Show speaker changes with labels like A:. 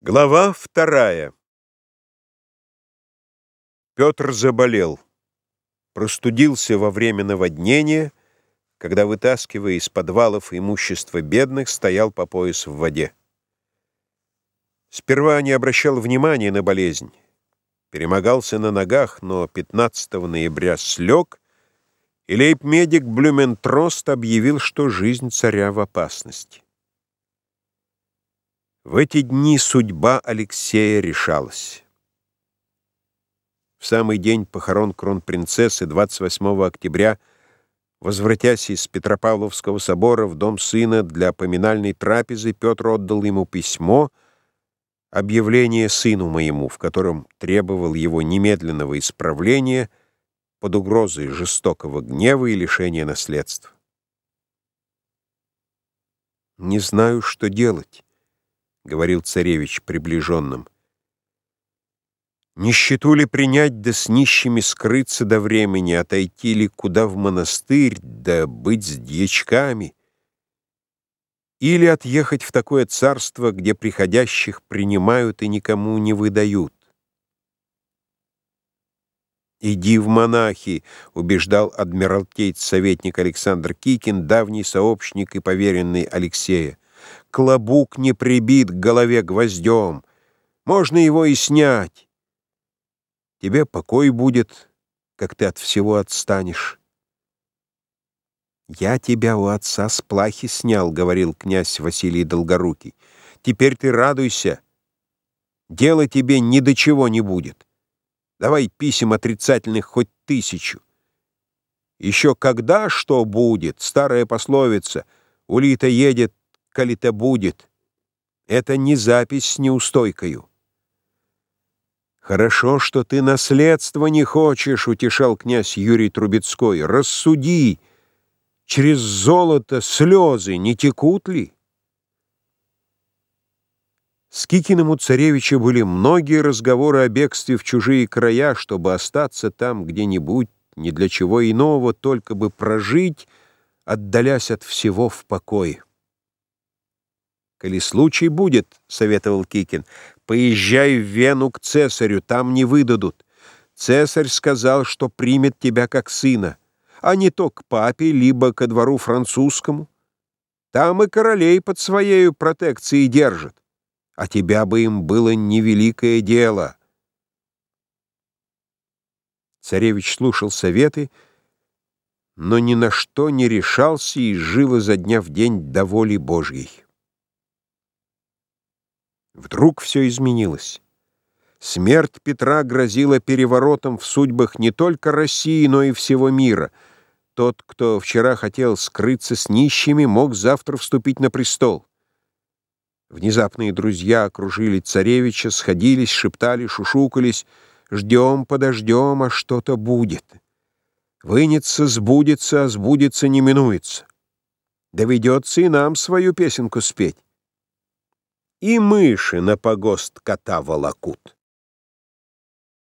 A: Глава вторая. Петр заболел. Простудился во время наводнения, когда, вытаскивая из подвалов имущество бедных, стоял по пояс в воде. Сперва не обращал внимания на болезнь. Перемогался на ногах, но 15 ноября слег, и лейб-медик Блюментрост объявил, что жизнь царя в опасности. В эти дни судьба Алексея решалась. В самый день похорон кронпринцессы 28 октября, возвратясь из Петропавловского собора в дом сына для поминальной трапезы, Петр отдал ему письмо, объявление сыну моему, в котором требовал его немедленного исправления под угрозой жестокого гнева и лишения наследства. «Не знаю, что делать» говорил царевич приближенным. Нищету ли принять, да с нищими скрыться до времени, отойти ли куда в монастырь, да быть с дьячками? Или отъехать в такое царство, где приходящих принимают и никому не выдают? «Иди в монахи», — убеждал адмиралтейт-советник Александр Кикин, давний сообщник и поверенный Алексея клобук не прибит к голове гвоздем. Можно его и снять. Тебе покой будет, как ты от всего отстанешь. «Я тебя у отца с плахи снял», — говорил князь Василий Долгорукий. «Теперь ты радуйся. Дело тебе ни до чего не будет. Давай писем отрицательных хоть тысячу. Еще когда что будет, старая пословица, улита едет, коли то будет. Это не запись с неустойкою. «Хорошо, что ты наследство не хочешь», — утешал князь Юрий Трубецкой. «Рассуди, через золото слезы не текут ли?» С Кикиным у царевича были многие разговоры о бегстве в чужие края, чтобы остаться там где-нибудь, ни для чего иного, только бы прожить, отдалясь от всего в покое. «Коли случай будет, — советовал Кикин, — поезжай в Вену к цесарю, там не выдадут. Цесарь сказал, что примет тебя как сына, а не то к папе, либо ко двору французскому. Там и королей под своей протекцией держат, а тебя бы им было невеликое дело». Царевич слушал советы, но ни на что не решался и жил изо дня в день до воли Божьей. Вдруг все изменилось. Смерть Петра грозила переворотом в судьбах не только России, но и всего мира. Тот, кто вчера хотел скрыться с нищими, мог завтра вступить на престол. Внезапные друзья окружили царевича, сходились, шептали, шушукались. «Ждем, подождем, а что-то будет. Вынется, сбудется, а сбудется не минуется. Доведется и нам свою песенку спеть и мыши на погост кота волокут.